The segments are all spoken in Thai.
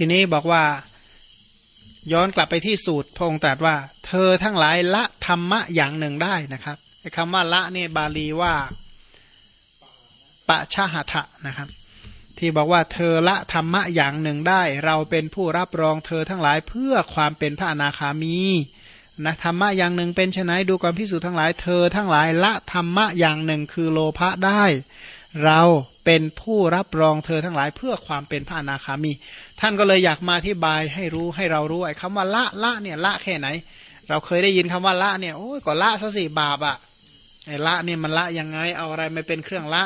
ทีนี้บอกว่าย้อนกลับไปที่สูตรพระองค์ตรัสว่า เธอทั้งหลายละธรรมะอย่างหนึ่งได้นะครับคำว่าละเนี่ยบาลีว่าปะชาหะทะนะครับ ที่บอกว่าเธอละธรรมะอย่างหนึ่งได้ เราเป็นผู้รับรองเธอทั้งหลายเพื่อความเป็นพระอนาคามีนะธรรมะอย่างหนึ่งเป็นไนดูความพิสูจน์ทั้งหลายเธอทั้งหลายละธรรมะอย่างหนึ่งคือโลภะได้ เรา เป็นผู้รับรองเธอทั้งหลายเพื่อความเป็นพระอนาคามี ท่านก็เลยอยากมาอธิบายให้รู้ให้เรารู้ไอ้คำว่าละละเนี่ยละแค่ไหน เราเคยได้ยินคำว่าละเนี่ยโอ้ยก็ละซะสิบาปอะไอ้ละเนี่ยมันละยังไงเอาอะไรมาเป็นเครื่องละ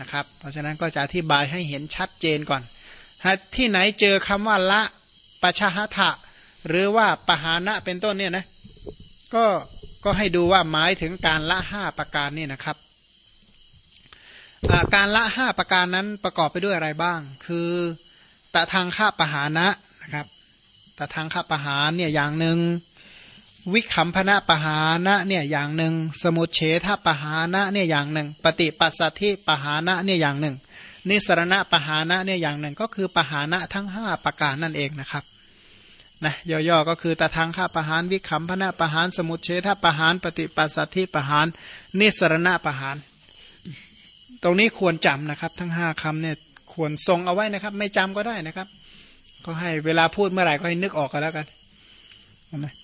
นะครับ เพราะฉะนั้นก็จะอธิบายให้เห็นชัดเจนก่อนที่ไหนเจอคำว่าละปะชาหะหรือว่าปหานะเป็นต้นเนี่ยนะก็ก็ให้ดูว่าหมายถึงการละห้าประการนี่นะครับ การละห้าประการนั้นประกอบไปด้วยอะไรบ้าง คือตะทางข้าปหานะนะครับตะทางข้าปหาเนี่ยอย่างหนึ่งวิคัมพนะปหานะเนี่ยอย่างหนึ่งสมุเฉทปหานะเนี่ยอย่างหนึ่ง ปฏิปัสสัทธิปหานะเนี่ยอย่างหนึ่ง นิสรณะปหานะเนี่ยอย่างหนึ่ง ก็คือปหานะทั้งห้าประการนั่นเองนะครับนะย่อๆก็คือตะทางข้าปะหานวิคัมพนะปะหานสมุเฉทปะหานปฏิปัสสัทธิปหานนิสรณะปะหาน ตรงนี้ควรจำนะครับ ทั้งห้าคำเนี่ยควรทรงเอาไว้นะครับ ไม่จำก็ได้นะครับ ก็ให้เวลาพูดเมื่อไหร่ก็ให้นึกออกกันแล้วกันนะ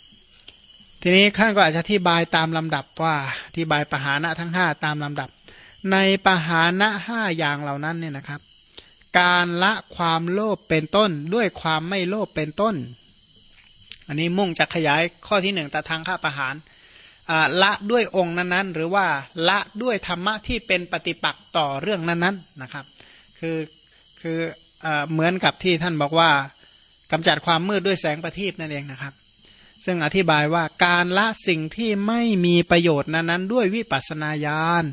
ทีนี้ข้างก็อาจจะอธิบายตามลำดับว่าอธิบายปหานะทั้งห้าตามลำดับ ในปหานะห้าอย่างเหล่านั้นเนี่ยนะครับ การละความโลภเป็นต้นด้วยความไม่โลภเป็นต้น อันนี้มุ่งจะขยายข้อที่หนึ่งแต่ทางข้าประหาร ละด้วยองค์นั้นๆ หรือว่าละด้วยธรรมะที่เป็นปฏิปักษ์ต่อเรื่องนั้นๆนะครับ คือคือเหมือนกับที่ท่านบอกว่ากำจัดความมืดด้วยแสงประทีปนั่นเองนะครับ ซึ่งอธิบายว่าการละสิ่งที่ไม่มีประโยชน์นั้นๆ ด้วยวิปัสนาญาณ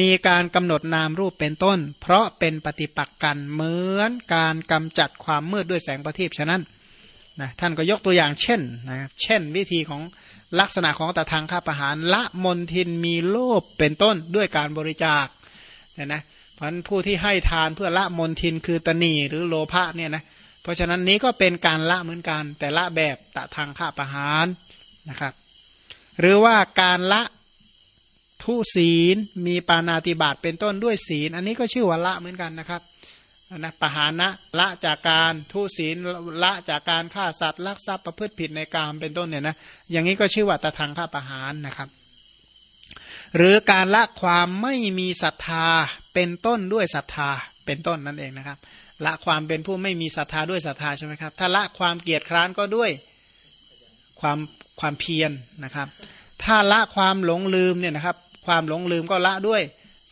มีการกำหนดนามรูปเป็นต้น เพราะเป็นปฏิปักษ์กันเหมือนการกำจัดความมืดด้วยแสงประทีปฉะนั้นนะท่านก็ยกตัวอย่างเช่นนะเช่นวิธีของ ลักษณะของตะทางข้าประหารละมนทินมีโลภเป็นต้นด้วยการบริจาคเนี่ยนะพราะผู้ที่ให้ทานเพื่อละมนทินคือตนีหรือโลภะเนี่ยนะเพราะฉะนั้นนี้ก็เป็นการละเหมือนกัน แต่ละแบบตะทางข้าประหารนะครับ หรือว่าการละทุศีลมีปานาติบาตเป็นต้นด้วยศีล อันนี้ก็ชื่อว่าละเหมือนกันนะครับ นะปหานะละจากการทุศีลละจากการฆ่าสัตว์ลักทรัพย์ประพฤติผิดในกามเป็นต้นเนี่ยนะอย่างนี้ก็ชื่อว่าตะทางฆ่าปหารนะครับ หรือการละความไม่มีศรัทธาเป็นต้นด้วยศรัทธาเป็นต้นนั่นเองนะครับ ละความเป็นผู้ไม่มีศรัทธาด้วยศรัทธาใช่ไหมครับถ้าละความเกียจคร้านก็ด้วยความความเพียรนะครับ ถ้าละความหลงลืมเนี่ยนะครับ ความหลงลืมก็ละด้วย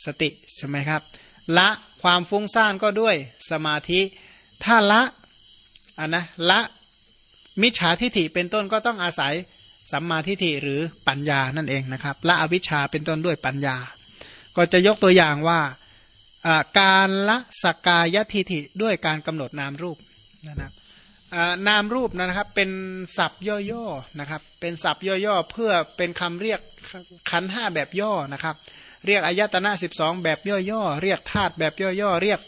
สติใช่ไหมครับ ละ ความฟุ้งซ่านก็ด้วยสมาธิ ถ้าละอันนะละมิจฉาทิฐิเป็นต้นก็ต้องอาศัยสัมมาทิฏฐิหรือปัญญานั่นเองนะครับละอวิชชาเป็นต้นด้วยปัญญา ก็จะยกตัวอย่างว่าการละสกกายทิฏฐิด้วยการกำหนดนามรูปนะครับนามรูปนะครับเป็นศัพท์ย่อๆนะครับเป็นศัพท์ย่อๆเพื่อเป็นคำเรียกขันห้าแบบย่อนะครับ เรียกอายตนะสิบองแบบย่อๆ เรียกธาตุแบบย่อๆ เรียก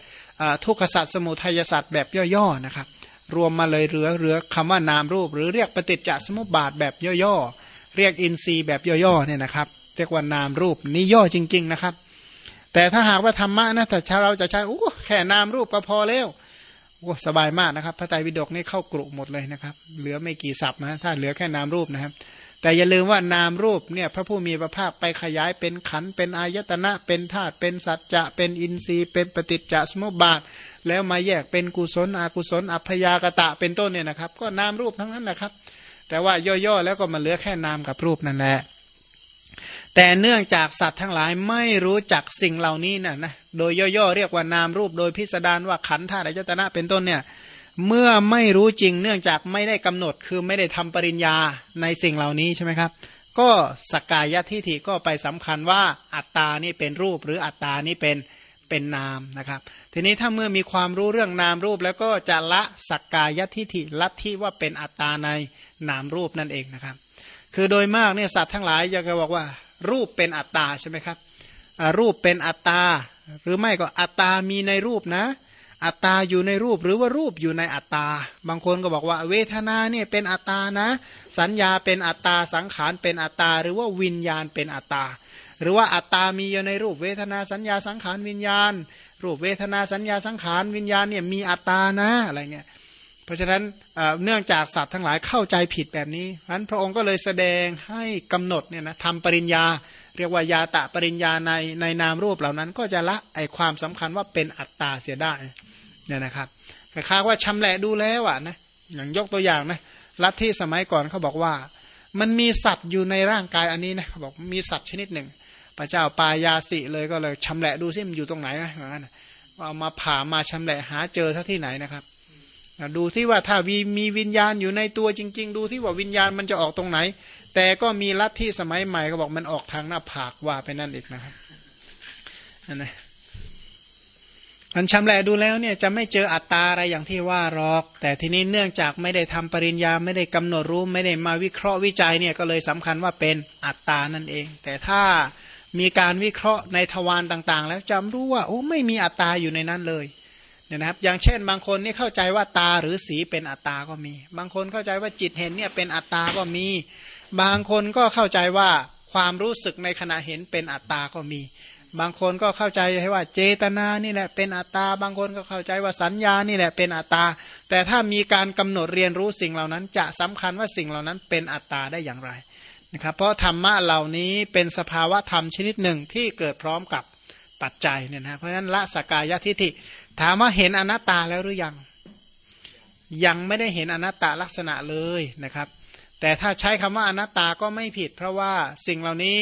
ทุกขสัตว์สมุทัยสัตว์แบบย่อๆนะครับ รวมมาเลยเหลือเหลือคำว่านามรูป หรือเรียกปฏิจจสมุปบาทแบบย่อๆ เรียกอินทรีย์แบบย่อๆเนี่ยนะครับ เรียกว่านามรูปนี่ย่อจริง ๆนะครับ แต่ถ้าหากว่าธรรมะนะแต่เราจะใช้โอ้แค่นามรูปก็พอแล้วโอ้สบายมากนะครับ พระไตรปิฎกนี่เข้ากรุหมดเลยนะครับ เหลือไม่กี่ศัพท์นะถ้าเหลือแค่นามรูปนะครับ แต่อย่าลืมว่านามรูปเนี่ยพระผู้มีพระภาคไปขยายเป็นขันเป็นอายตนะเป็นธาตุเป็นสัจจะเป็นอินทรีย์ เป็นปฏิจจสมุปบาท แล้วมาแยกเป็นกุศลอกุศล อัพยากตะเป็นต้นเนี่ยนะครับ ก็นามรูปทั้งนั้นนะครับ แต่ว่าย่อๆแล้วก็มาเหลือแค่นามกับรูปนั่นแหละแต่เนื่องจากสัตว์ทั้งหลายไม่รู้จักสิ่งเหล่านี้นะนะโดยย่อๆเรียกว่านามรูปโดยพิสดารว่าขันธาตุอายตนะเป็นต้นเนี่ย เมื่อไม่รู้จริงเนื่องจากไม่ได้กำหนดคือไม่ได้ทำปริญญาในสิ่งเหล่านี้ใช่ไหมครับ ก็สกกายทิฏฐิก็ไปสำคัญว่าอัตตานี่เป็นรูปหรืออัตตานี่เป็นเป็นนามนะครับ ทีนี้ถ้าเมื่อมีความรู้เรื่องนามรูป แล้วก็จะละสกกายทิฏฐิลัทธิว่าเป็นอัตตาในนามรูปนั่นเองนะครับ คือโดยมากเนี่ยสัตว์ทั้งหลายจะบอกว่า รูปเป็นอัตตาใช่ไหมครับรูปเป็นอัตตาหรือไม่ก็อัตตามีในรูปนะ อัตตาอยู่ในรูปหรือว่ารูปอยู่ในอัตตา บางคนก็บอกว่าเวทนาเนี่ยเป็นอัตตานะ สัญญาเป็นอัตตา สังขารเป็นอัตตา หรือว่าวิญญาณเป็นอัตตา หรือว่าอัตตามีอยู่ในรูปเวทนาสัญญาสังขารวิญญาณ รูปเวทนาสัญญาสังขารวิญญาณเนี่ยมีอัตตานะอะไรเงี้ย เพราะฉะนั้นเนื่องจากสัตว์ทั้งหลายเข้าใจผิดแบบนี้ฉะนั้นพระองค์ก็เลยแสดงให้กำหนดเนี่ยนะทำปริญญา เรียกว่ายาตะปริญญาในในนามรูปเหล่านั้นก็จะละไอความสำคัญว่าเป็นอัตตาเสียได้ เนี่ยนะครับคล้ายๆว่าชำแหละดูแล้วอะนะอย่างยกตัวอย่างนะลัทธิสมัยก่อนเขาบอกว่า มันมีสัตว์อยู่ในร่างกายอันนี้นะเขาบอกมีสัตว์ชนิดหนึ่ง พระเจ้าปายาสิเลยก็เลยชำแหละดูซิมันอยู่ตรงไหนนะอย่างนั้นเอามาผ่ามาชำแหละหาเจอท่าที่ไหนนะครับดูที่ว่าถ้าวีมีวิญญาณอยู่ในตัวจริง ๆ ดูที่ว่าวิญญาณมันจะออกตรงไหน แต่ก็มีลัทธิสมัยใหม่ก็บอกมันออกทางหน้าผากว่าไปนั่นอีกนะครับนั่นนะ มันชำแหละดูแล้วเนี่ยจะไม่เจออัตตาอะไรอย่างที่ว่าหรอก แต่ทีนี้เนื่องจากไม่ได้ทำปริญญาไม่ได้กำหนดรู้ไม่ได้มาวิเคราะห์วิจัยเนี่ยก็เลยสำคัญว่าเป็นอัตตานั่นเอง แต่ถ้ามีการวิเคราะห์ในทวารต่างๆ แล้วจำรู้ว่าโอ้ไม่มีอัตตาอยู่ในนั้นเลยเนี่ยนะครับอย่างเช่นบางคนนี่เข้าใจว่าตาหรือสีเป็นอัตตาก็มี บางคนเข้าใจว่าจิตเห็นเนี่ยเป็นอัตตาก็มี บางคนก็เข้าใจว่าความรู้สึกในขณะเห็นเป็นอัตตาก็มี บางคนก็เข้าใจให้ว่าเจตนานี่แหละเป็นอัตตา บางคนก็เข้าใจว่าสัญญานี่แหละเป็นอัตตา แต่ถ้ามีการกำหนดเรียนรู้สิ่งเหล่านั้น จะสำคัญว่าสิ่งเหล่านั้นเป็นอัตตาได้อย่างไรนะครับเพราะธรรมะเหล่านี้เป็นสภาวะธรรมชนิดหนึ่งที่เกิดพร้อมกับปัจจัยเนี่ยนะเพราะฉะนั้นละสกายทิฏฐิถามว่าเห็นอนัตตาแล้วหรือยัง ยังไม่ได้เห็นอนัตตาลักษณะเลยนะครับ แต่ถ้าใช้คำว่าอนัตตาก็ไม่ผิด เพราะว่าสิ่งเหล่านี้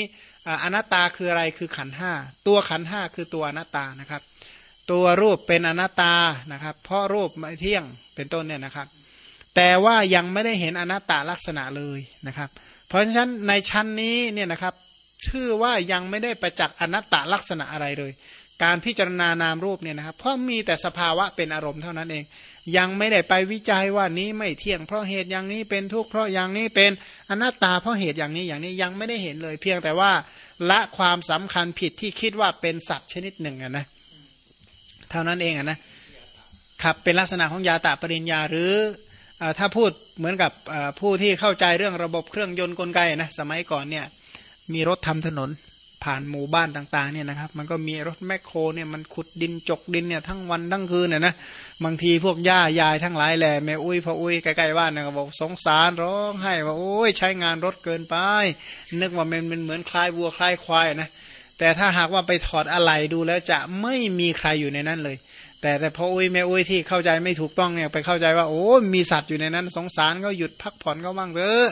อนัตตาคืออะไรคือขันห้าตัวขันห้าคือตัวอนัตตานะครับ ตัวรูปเป็นอนัตตานะครับ เพราะรูปไม่เที่ยงเป็นต้นเนี่ยนะครับ แต่ว่ายังไม่ได้เห็นอนัตตาลักษณะเลยนะครับ เพราะฉะนั้นในชั้นนี้เนี่ยนะครับชื่อว่ายังไม่ได้ประจักษ์อนัตตลักษณะอะไรเลย การพิจารณานามรูปเนี่ยนะครับ เพราะมีแต่สภาวะเป็นอารมณ์เท่านั้นเอง ยังไม่ได้ไปวิจัยว่านี้ไม่เที่ยงเพราะเหตุอย่างนี้เป็นทุกข์เพราะอย่างนี้เป็นอนัตตาเพราะเหตุอย่างนี้อย่างนี้ยังไม่ได้เห็นเลย เพียงแต่ว่าละความสำคัญผิดที่คิดว่าเป็นสัตว์ชนิดหนึ่งนะเท่านั้นเองนะขับเป็นลักษณะของยาตาปริญญาหรือถ้าพูดเหมือนกับผู้ที่เข้าใจเรื่องระบบเครื่องยนต์กลไกนะสมัยก่อนเนี่ยมีรถทำถนน ผ่านหมู่บ้านต่างๆเนี่ยนะครับมันก็มีรถแมคโครเนี่ยมันขุดดินจกดินเนี่ยทั้งวันทั้งคืนเนี่ยนะบางทีพวกย่ายายทั้งหลายแหละแม่อุ้ยพ่ออุ้ยใกล้ๆบ้านเนี่ยก็บอกสงสารร้องไห้ว่าโอ้ยใช้งานรถเกินไป นึกว่ามันเป็นเหมือนคลายวัวคลายควายนะแต่ถ้าหากว่าไปถอดอะไหล่ดูแล้วจะไม่มีใครอยู่ในนั้นเลย แต่แต่พ่ออุ้ยแม่อุ้ยที่เข้าใจไม่ถูกต้องเนี่ยไปเข้าใจว่าโอ้มีสัตว์อยู่ในนั้น สงสารก็หยุดพักผ่อนก็บ้างเถอะ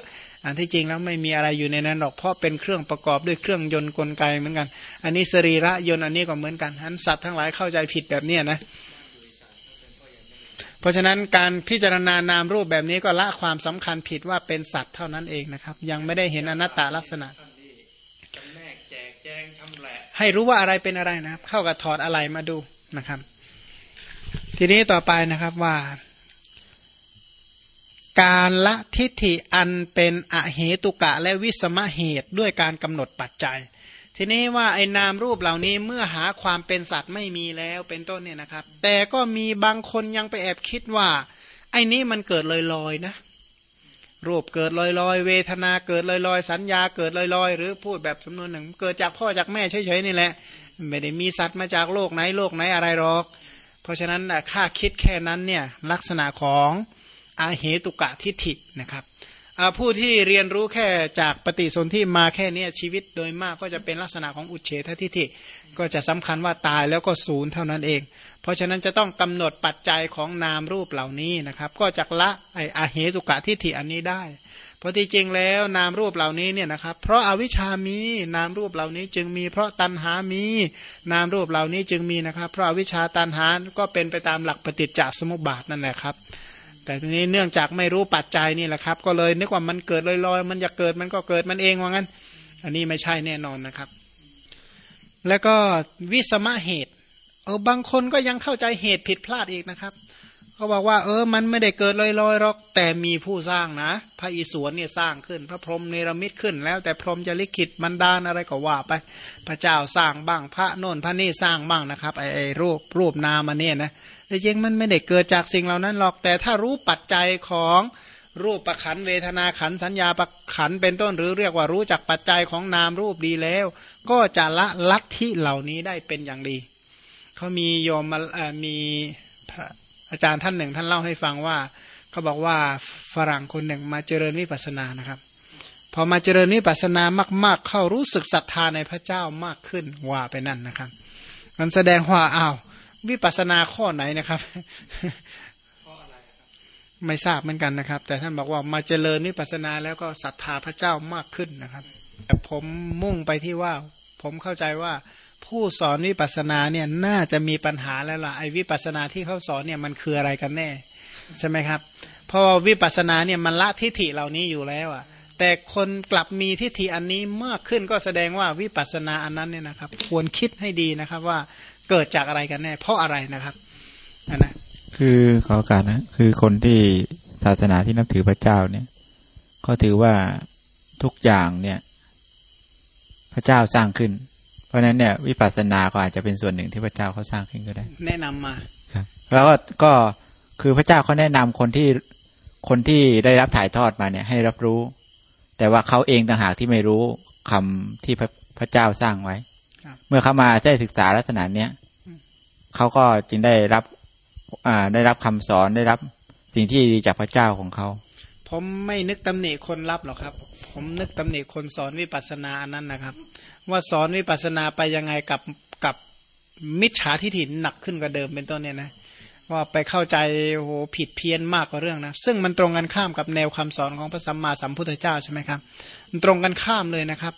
อันที่จริงแล้วไม่มีอะไรอยู่ในนั้นหรอกเพราะเป็นเครื่องประกอบด้วยเครื่องยนต์กลไกเหมือนกัน อันนี้สรีระยนต์อันนี้ก็เหมือนกันอันสัตว์ทั้งหลายเข้าใจผิดแบบนี้นะเพราะฉะนั้นการพิจารณานามรูปแบบนี้ก็ละความสำคัญผิดว่าเป็นสัตว์เท่านั้นเองนะครับ ยังไม่ได้เห็นอนัตตลักษณะ ให้รู้ว่าอะไรเป็นอะไรนะครับ เข้ากับถอดอะไรมาดูนะครับ ทีนี้ต่อไปนะครับว่า การละทิฏฐิอันเป็นอเหตุกะและวิสมะเหตุด้วยการกำหนดปัจจัย ทีนี้ว่าไอ้นามรูปเหล่านี้เมื่อหาความเป็นสัตว์ไม่มีแล้วเป็นต้นเนี่ยนะครับ แต่ก็มีบางคนยังไปแอบคิดว่า ไอ้นี้มันเกิดลอยๆนะรูปเกิดลอยๆ เวทนาเกิดลอยๆ สัญญาเกิดลอยๆ หรือพูดแบบจำนวนหนึ่ง เกิดจากพ่อจากแม่เฉยๆนี่แหละ ไม่ได้มีสัตว์มาจากโลกไหนโลกไหนอะไรหรอก เพราะฉะนั้นค่าคิดแค่นั้นเนี่ยลักษณะของ อาเหตุกะทิฏฐินะครับผู้ที่เรียนรู้แค่จากปฏิสนธิมาแค่นี้ชีวิตโดยมากก็จะเป็นลักษณะของอุเฉททิฏฐิก็จะสำคัญว่าตายแล้วก็ศูนย์เท่านั้นเอง เพราะฉะนั้นจะต้องกำหนดปัจจัยของนามรูปเหล่านี้นะครับ ก็จะละไออาเหตุกะทิฏฐิอันนี้ได้ เพราะที่จริงแล้วนามรูปเหล่านี้เนี่ยนะครับ เพราะอาวิชามีนามรูปเหล่านี้จึงมีเพราะตัณหามีนามรูปเหล่านี้จึงมีนะครับ เพราะอาวิชาตัณหาก็เป็นไปตามหลักปฏิจจสมุปบาทนั่นแหละครับ แต่ทีนี้เนื่องจากไม่รู้ปัจจัยนี่แหละครับ ก็เลยนึกว่ามันเกิดลอยๆ มันจะเกิดมันก็เกิดมันเองว่างั้น อันนี้ไม่ใช่แน่นอนนะครับ แล้วก็วิสมะเหตุเออบางคนก็ยังเข้าใจเหตุผิดพลาดอีกนะครับเขาบอกว่าเออมันไม่ได้เกิดลอยๆหรอกแต่มีผู้สร้างนะพระอิศวรเนี่ยสร้างขึ้น พระพรหมเนรมิตขึ้น แล้วแต่พรหมจะลิขิตบันดาลอะไรก็ว่าไป พระเจ้าสร้างบ้างพระโน่นพระนี่สร้างบ้างนะครับไอ้รูปรูปนามอันนี้นะ แต่จริงมันไม่ได้เกิดจากสิ่งเหล่านั้นหรอกแต่ถ้ารู้ปัจจัยของรูปประขันเวทนาขันสัญญาประขันเป็นต้นหรือเรียกว่ารู้จักปัจจัยของนามรูปดีแล้ว ก็จะละลัทธิเหล่านี้ได้เป็นอย่างดีเขามีโยมมีอาจารย์ท่านหนึ่ง ท่านเล่าให้ฟังว่าเขาบอกว่าฝรั่งคนหนึ่งมาเจริญวิปัสสนานะครับ พอมาเจริญวิปัสสนามาก ๆ เข้ารู้สึกศรัทธาในพระเจ้า มากขึ้นว่าไปนั่นนะครับ มันแสดงว่าอ้าว วิปัสนาข้อไหนนะครับไม่ทราบเหมือนกันนะครับ แต่ท่านบอกว่ามาเจริญวิปัสนาแล้วก็ศรัทธาพระเจ้ามากขึ้นนะครับ แต่ผมมุ่งไปที่ว่า ผมเข้าใจว่า ผู้สอนวิปัสนาเนี่ยน่าจะมีปัญหาแล้วล่ะไอ้วิปัสนาที่เขาสอนเนี่ยมันคืออะไรกันแน่ ใช่ไหมครับ เพราะว่าวิปัสนาเนี่ยมันละทิฏฐิเหล่านี้อยู่แล้วอะ แต่คนกลับมีทิฏฐิอันนี้มากขึ้นก็แสดงว่าวิปัสนาอันนั้นเนี่ยนะครับ ควรคิดให้ดีนะครับว่า เกิดจากอะไรกันแน่ เพราะอะไรนะครับนนะคือขอการนะคือคนที่ศาสนาที่นับถือพระเจ้าเนี่ย ก็ถือว่าทุกอย่างเนี่ย พระเจ้าสร้างขึ้น เพราะฉะนั้นเนี่ย วิปัสสนาก็อาจจะเป็นส่วนหนึ่งที่พระเจ้าเขาสร้างขึ้นก็ได้ แนะนำมาครับ แล้วก็ก็คือพระเจ้าเขาแนะนำคนที่คนที่ได้รับถ่ายทอดมาเนี่ย ให้รับรู้ แต่ว่าเขาเองต่างหากที่ไม่รู้คำที่พระพระเจ้าสร้างไว้ เมื่อเขามาได้ศึกษาลักษณะเนี้ยเขาก็จึงได้รับ อ่า ได้รับคำสอนได้รับสิ่งที่ดีจากพระเจ้าของเขาผมไม่นึกตำหนิคนรับหรอกครับ ผมนึกตำหนิคนสอนวิปัสสนาอันนั้นนะครับ ว่าสอนวิปัสสนาไปยังไงกับกับมิจฉาทิฏฐิหนักขึ้นกว่าเดิมเป็นต้นเนี่ยนะว่าไปเข้าใจโหผิดเพี้ยนมากกว่าเรื่องนะซึ่งมันตรงกันข้ามกับแนวคำสอนของพระสัมมาสัมพุทธเจ้าใช่ไหมครับ มันตรงกันข้ามเลยนะครับ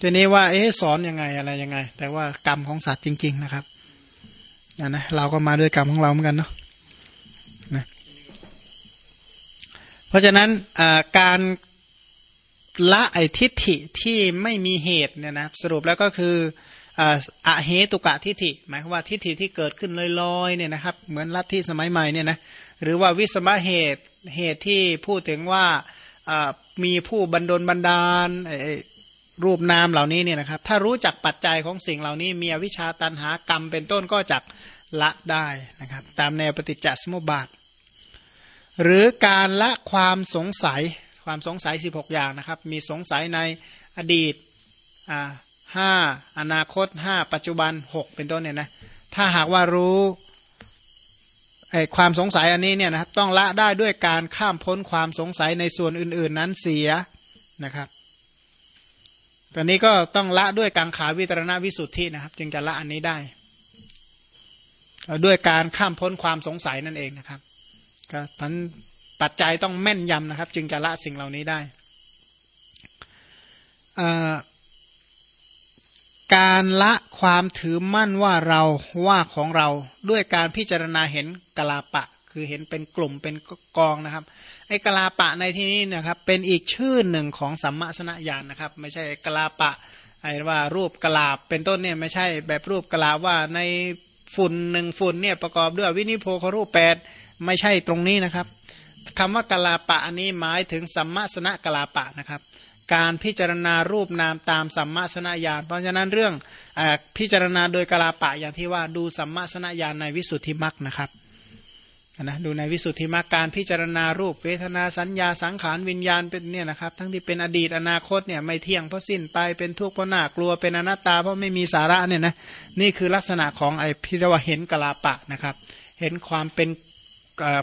ทีนี้ว่าเอ๊สอนยังไงอะไรยังไง แต่ว่ากรรมของสัตว์จริง ๆ นะครับนะนะเราก็มาด้วยกรรมของเราเหมือนกันเนาะนะเพราะฉะนั้นการละไอทิฏฐิที่ไม่มีเหตุเนี่ยนะสรุปแล้วก็คืออะเหตุกะทิฏฐิ หมายความว่าทิฏฐิที่เกิดขึ้นลอยๆเนี่ยนะครับ เหมือนลัทธิสมัยใหม่เนี่ยนะหรือว่าวิสมาเหตุเหตุที่พูดถึงว่ามีผู้บันดลบันดาล รูปนามเหล่านี้เนี่ยนะครับ ถ้ารู้จักปัจจัยของสิ่งเหล่านี้ มีวิชาตันหากรรมเป็นต้นก็จักละได้นะครับ ตามแนวปฏิจจสมุปบาท หรือการละความสงสัยความสงสัย 16 อย่างนะครับ มีสงสัยในอดีตห้าอนาคตห้าปัจจุบันหกเป็นต้นเนี่ยนะถ้าหากว่ารู้ไอความสงสัยอันนี้เนี่ยนะครับต้องละได้ด้วยการข้ามพ้นความสงสัยในส่วนอื่น ๆ นั้นเสียนะครับ ตอนนี้ก็ต้องละด้วยกังขาวิตรณวิสุทธินะครับ จึงจะละอันนี้ได้ด้วยการข้ามพ้นความสงสัยนั่นเองนะครับก็พันปัจจัยต้องแม่นยำนะครับ จึงจะละสิ่งเหล่านี้ได้การละความถือมั่นว่าเราว่าของเราด้วยการพิจารณาเห็นกลาปะ คือเห็นเป็นกลุ่มเป็นกองนะครับ ไอ้กลาปะในที่นี้นะครับเป็นอีกชื่อหนึ่งของสัมมาสนญาณนะครับ ไม่ใช่กลาปะไอ้ว่ารูปกลาบเป็นต้นเนี่ยไม่ใช่แบบรูปกลาบว่าในฝุ่นหนึ่งฝุ่นเนี่ยประกอบด้วยวินิโพครูปแปดไม่ใช่ตรงนี้นะครับคำว่ากลาปะอันนี้หมายถึงสัมมาสนกลาปะนะครับ การพิจารณารูปนามตามสัมมาสนญาณเพราะฉะนั้นเรื่องอพิจารณาโดยกลาปะอย่างที่ว่าดูสัมมาสนญาณในวิสุทธิมรรคนะครับ นะดูในวิสุทธิมรรคการพิจารณารูปเวทนาสัญญาสังขารวิญญาณเป็นเนี่ยนะครับ ทั้งที่เป็นอดีตอนาคตเนี่ยไม่เที่ยงเพราะสิ้นไปเป็นทุกข์เพราะหน้ากลัวเป็นอนัตตาเพราะไม่มีสาระเนี่ยนะนี่คือลักษณะของไอพิรวเห็นกลาปะนะครับ เห็นความเป็น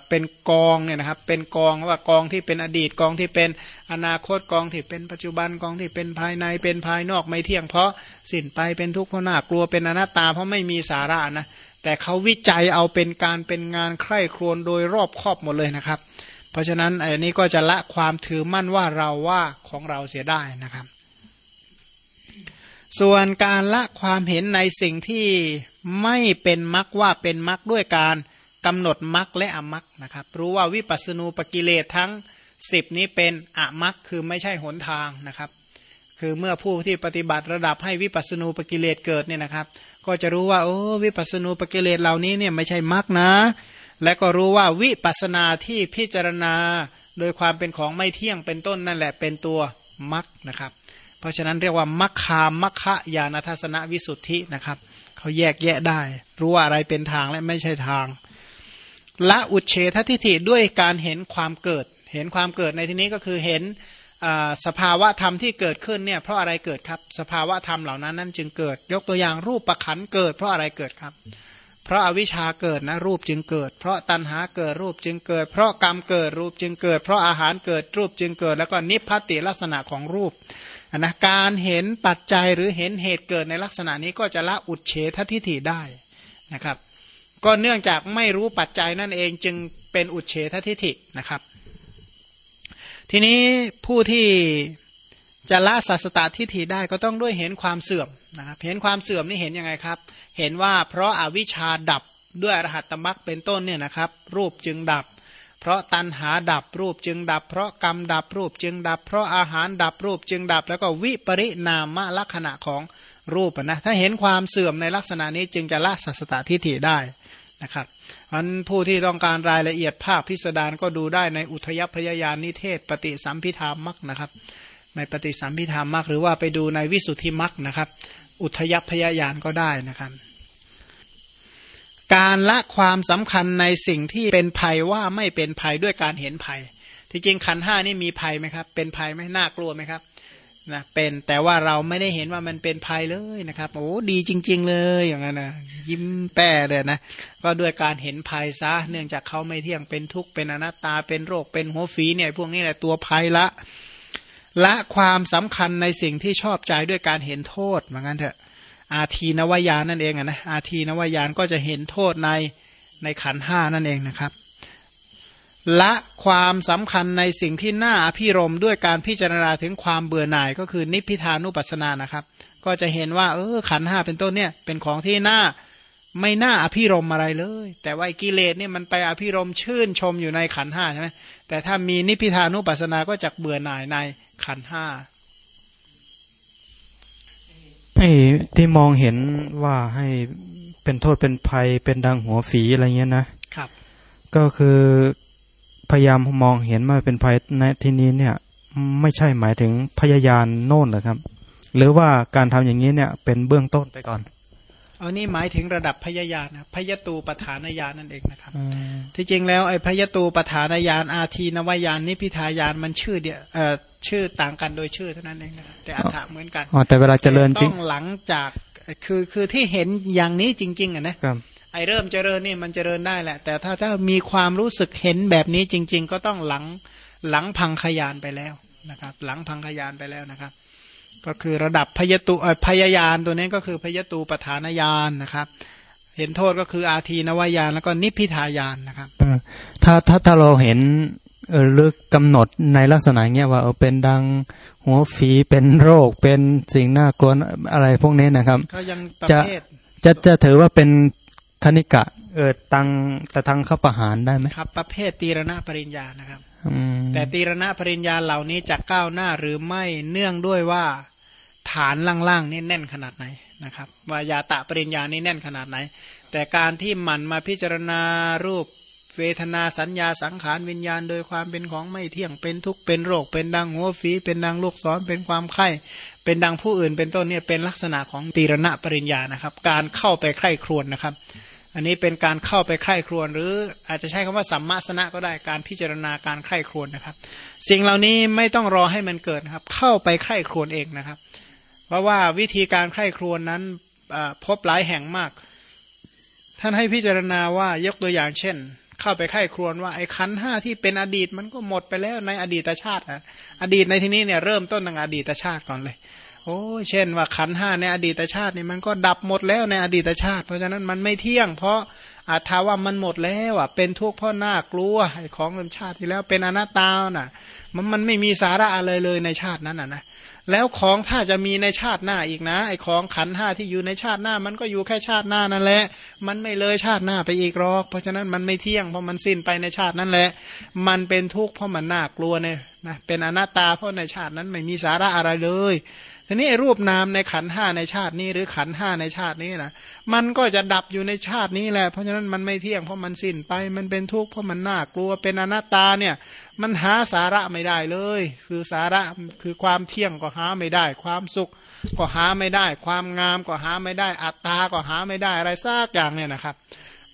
เป็นกองเนี่ยนะครับ เป็นกองว่ากองที่เป็นอดีตกองที่เป็นอนาคตกองที่เป็นปัจจุบันกองที่เป็นภายในเป็นภายนอกไม่เที่ยงเพราะสิ้นไปเป็นทุกข์เพราะหน้ากลัวเป็นอนัตตาเพราะไม่มีสาระนะ แต่เขาวิจัยเอาเป็นการเป็นงานใคร่ครวญโดยรอบครอบหมดเลยนะครับ เพราะฉะนั้นอันนี้ก็จะละความถือมั่นว่าเราว่าของเราเสียได้นะครับ ส่วนการละความเห็นในสิ่งที่ไม่เป็นมรรคว่าเป็นมรรคด้วยการกำหนดมรรคและอมรรคนะครับ รู้ว่าวิปัสสนูปกิเลสทั้งสิบนี้เป็นอมรรคคือไม่ใช่หนทางนะครับ คือเมื่อผู้ที่ปฏิบัติระดับให้วิปัสสนูปกิเลสเกิดเนี่ยนะครับ ก็จะรู้ว่าโอ้วิปัสสนูปกิเลสเหล่านี้เนี่ยไม่ใช่มรรคนะ และก็รู้ว่าวิปัสนาที่พิจารณาโดยความเป็นของไม่เที่ยงเป็นต้นนั่นแหละเป็นตัวมรรคนะครับ เพราะฉะนั้นเรียกว่ามัคคามัคคะญาณทัศนวิสุทธินะครับเขาแยกแยะได้ รู้ว่าอะไรเป็นทางและไม่ใช่ทางละอุเฉททิฏฐิด้วยการเห็นความเกิด เห็นความเกิดในที่นี้ก็คือเห็น สภาวะธรรมที่เกิดขึ้นเนี่ยเพราะอะไรเกิดครับ สภาวะธรรมเหล่านั้นนั้นจึงเกิด ยกตัวอย่างรูปประขันเกิด เพราะอะไรเกิดครับ เพราะอาวิชชาเกิดนะรูปจึงเกิด เพราะตัณหาเกิดรูปจึงเกิด เพราะกรรมเกิดรูปจึงเกิด เพราะอาหารเกิดรูปจึงเกิด แล้วก็นิพพติลักษณะของรูปนะการเห็นปัจจัยหรือเห็นเหตุเกิดในลักษณะนี้ก็จะละอุดเฉททิฏฐิได้นะครับ ก็เนื่องจากไม่รู้ปัจจัยนั่นเองจึงเป็นอุดเฉททิฏฐินะครับ ทีนี้ผู้ที่จะละสัสตตทิฏฐิได้ก็ต้องด้วยเห็นความเสื่อมนะครับเห็นความเสื่อมนี่เห็นยังไงครับ เห็นว่าเพราะอาวิชชาดับด้วยอรหัตตมรักเป็นต้นเนี่ยนะครับ รูปจึงดับ เพราะตัณหาดับรูปจึงดับ เพราะกรรมดับรูปจึงดับ เพราะอาหารดับรูปจึงดับ แล้วก็วิปริณามลักษณะของรูปนะถ้าเห็นความเสื่อมในลักษณะนี้จึงจะละสัสตตทิฏฐิได้นะครับ มันผู้ที่ต้องการรายละเอียดภาพพิสดารก็ดูได้ในอุทยพยายานนิเทศ ปฏิสัมพิธามักนะครับ ในปฏิสัมพิธามักหรือว่าไปดูในวิสุทธิมักนะครับ อุทยพยายานก็ได้นะครับ การละความสำคัญในสิ่งที่เป็นภัยว่าไม่เป็นภัยด้วยการเห็นภัย ที่จริงขันห้านี่มีภัยไหมครับ เป็นภัยไหมน่ากลัวไหมครับ นะเป็นแต่ว่าเราไม่ได้เห็นว่ามันเป็นภัยเลยนะครับโอ้ดีจริง ๆ เลยอย่างนั้นนะยิ้มแป้เลยนะก็ด้วยการเห็นภัยซะ เนื่องจากเขาไม่เที่ยงเป็นทุกข์เป็นอนัตตาเป็นโรคเป็นหัวฝีเนี่ยพวกนี้แหละตัวภัยละละความสำคัญในสิ่งที่ชอบใจด้วยการเห็นโทษเหมือนกันเถอะ อาทีนวายานนั่นเองนะอาทีนวายานก็จะเห็นโทษในในขันห้านั่นเองนะครับ ละความสำคัญในสิ่งที่น่าอภิรมด้วยการพิจารณาถึงความเบื่อหน่ายก็คือนิพพิทานุปัสสนานะครับ ก็จะเห็นว่า เออขันห้าเป็นต้นเนี่ยเป็นของที่น่าไม่น่าอภิรมอะไรเลย แต่ว่ากิเลสเนี่ยมันไปอภิรมชื่นชมอยู่ในขันห้าใช่ไหมแต่ถ้ามีนิพพิทานุปัสสนาก็จะเบื่อหน่ายในขันห้าไอ้ที่มองเห็นว่าให้เป็นโทษเป็นภัยเป็นดังหัวฝีอะไรเงี้ยนะครับ ก็คือ พยายามมองเห็นว่าเป็นภัยในที่นี้เนี่ย ไม่ใช่หมายถึงพยายามโน่นหรอครับ หรือว่าการทำอย่างนี้เนี่ย เป็นเบื้องต้นไปก่อนอันนี้หมายถึงระดับพยายานนะพยตูปฐานญาณนั่นเองนะครับ ที่จริงแล้วไอ้พยตูปฐานญาณอาทีนวายานนิพิทายานมันชื่อเดียวเอ่อชื่อต่างกันโดยชื่อเท่านั้นเองนะแต่อัฏฐะเหมือนกันอ๋อแต่เวลาเจริญจริงต้องหลังจากคือคือที่เห็นอย่างนี้จริง ๆอะนะครับ ไอเริ่มเจริญนี่มันเจริญได้แหละ แต่ถ้าถ้ามีความรู้สึกเห็นแบบนี้จริง ๆ ก็ต้องหลังหลังพังขยานไปแล้วนะครับ หลังพังขยานไปแล้วนะครับ ก็คือระดับพยตุพยายานตัวนี้ก็คือพยตูปฐานญาณนะครับ เห็นโทษก็คืออาทีนวายานแล้วก็นิพพิทายานนะครับถ้าถ้าถ้าเราเห็นเออลึกกำหนดในลักษณะเงี้ยว่าเออเป็นดังหัวฝีเป็นโรคเป็นสิ่งน่ากลัวอะไรพวกนี้นะครับจะจะจะถือว่าเป็น คณิกะ เออตังแต่ทางเข้าประหารได้ไหมครับ ประเภทตีรณะปริญญานะครับแต่ตีรณะปริญญาเหล่านี้จะก้าวหน้าหรือไม่เนื่องด้วยว่าฐานล่างๆนี่แน่นขนาดไหนนะครับ ว่ายาตะปริญญานี่แน่นขนาดไหน แต่การที่หมั่นมาพิจารณารูปเวทนาสัญญาสังขารวิญญาณ โดยความเป็นของไม่เที่ยงเป็นทุกข์เป็นโรค เป็นดังหัวฝีเป็นดังลูกศรเป็นความไข้เป็นดังผู้อื่นเป็นต้นเนี่ยเป็นลักษณะของตีรณะปริญญานะครับ การเข้าไปใคร่ครวญนะครับ อันนี้เป็นการเข้าไปใคร่ครวญหรืออาจจะใช้คำว่าสัมมาสนะก็ได้การพิจารณาการใคร่ครวญนะครับ สิ่งเหล่านี้ไม่ต้องรอให้มันเกิดนะครับ เข้าไปใคร่ครวญเองนะครับ เพราะว่าวิธีการใคร่ครวญนั้นพบหลายแห่งมาก ท่านให้พิจารณาว่ายกตัวอย่างเช่น เข้าไปไข้ครวญว่าไอ้ขันห้าที่เป็นอดีตมันก็หมดไปแล้วในอดีตชาติอะอดีตในที่นี้เนี่ยเริ่มต้นตั้งอดีตชาติก่อนเลย โอ้เช่นว่าขันห้าในอดีตชาตินี่มันก็ดับหมดแล้วในอดีตชาติ เพราะฉะนั้นมันไม่เที่ยง เพราะอาจทาว่ามันหมดแล้วอะเป็นทุกข์เพราะหน้ากลัวไอ้ของเงินชาติที่แล้วเป็นอนัตตาน่ะ มันมันไม่มีสาระอะไรเลยในชาตินั้นอะนะแล้วของถ้าจะมีในชาติหน้าอีกนะ ไอ้ของขันห้าที่อยู่ในชาติหน้า มันก็อยู่แค่ชาติหน้านั่นแหละ มันไม่เลยชาติหน้าไปอีกหรอก เพราะฉะนั้นมันไม่เที่ยงเพราะมันสิ้นไปในชาตินั้นแหละ มันเป็นทุกข์เพราะมันน่ากลัวเนี่ยนะเป็นอนัตตาเพราะในชาตินั้นไม่มีสาระอะไรเลย ทีนี้รูปนามในขันห้าในชาตินี้ หรือขันห้าในชาตินี้นะมันก็จะดับอยู่ในชาตินี้แหละเพราะฉะนั้นมันไม่เที่ยงเพราะมันสิ้นไปมันเป็นทุกข์เพราะมันน่ากลัวเป็นอนัตตาเนี่ย มันหาสาระไม่ได้เลย คือสาระคือความเที่ยงก็หาไม่ได้ ความสุขก็หาไม่ได้ ความงามก็หาไม่ได้ อัตตาก็หาไม่ได้อะไรซากอย่างเนี่ยนะครับ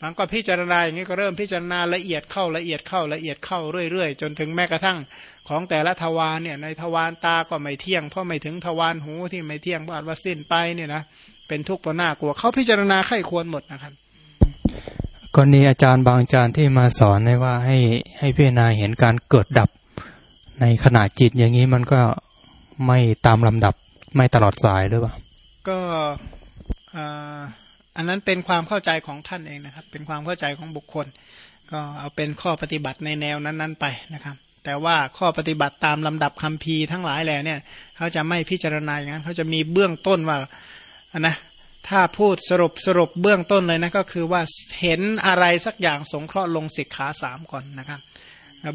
บางก็พิจารณาอย่างนี้ก็เริ่มพิจารณาละเอียดเข้าละเอียดเข้าละเอียดเข้าเรื่อยๆ จนถึงแม้กระทั่งของแต่ละทวารเนี่ยในทวารตาก็ไม่เที่ยงเพราะไม่ถึงทวารหูที่ไม่เที่ยงเพราะว่าสิ้นไปเนี่ยนะเป็นทุกข์ปหน้ากลัวเขาพิจารณาไข้ควรหมดนะครับกรณีอาจารย์บางอาจารย์ที่มาสอนในว่าให้ให้พิจารณาเห็นการเกิดดับในขณะจิตอย่างนี้มันก็ไม่ตามลำดับไม่ตลอดสายหรือเปล่าก็อั อันนั้นเป็นความเข้าใจของท่านเองนะครับ เป็นความเข้าใจของบุคคล ก็เอาเป็นข้อปฏิบัติในแนวนั้นๆไปนะครับ แต่ว่าข้อปฏิบัติตามลำดับคำพีทั้งหลายแหล่เนี่ยเขาจะไม่พิจารณาอย่างนั้นเขาจะมีเบื้องต้นว่านะถ้าพูดสรุปสรุปเบื้องต้นเลยนะก็คือว่าเห็นอะไรสักอย่างสงเคราะห์ลงสิกขาสามก่อนนะครับ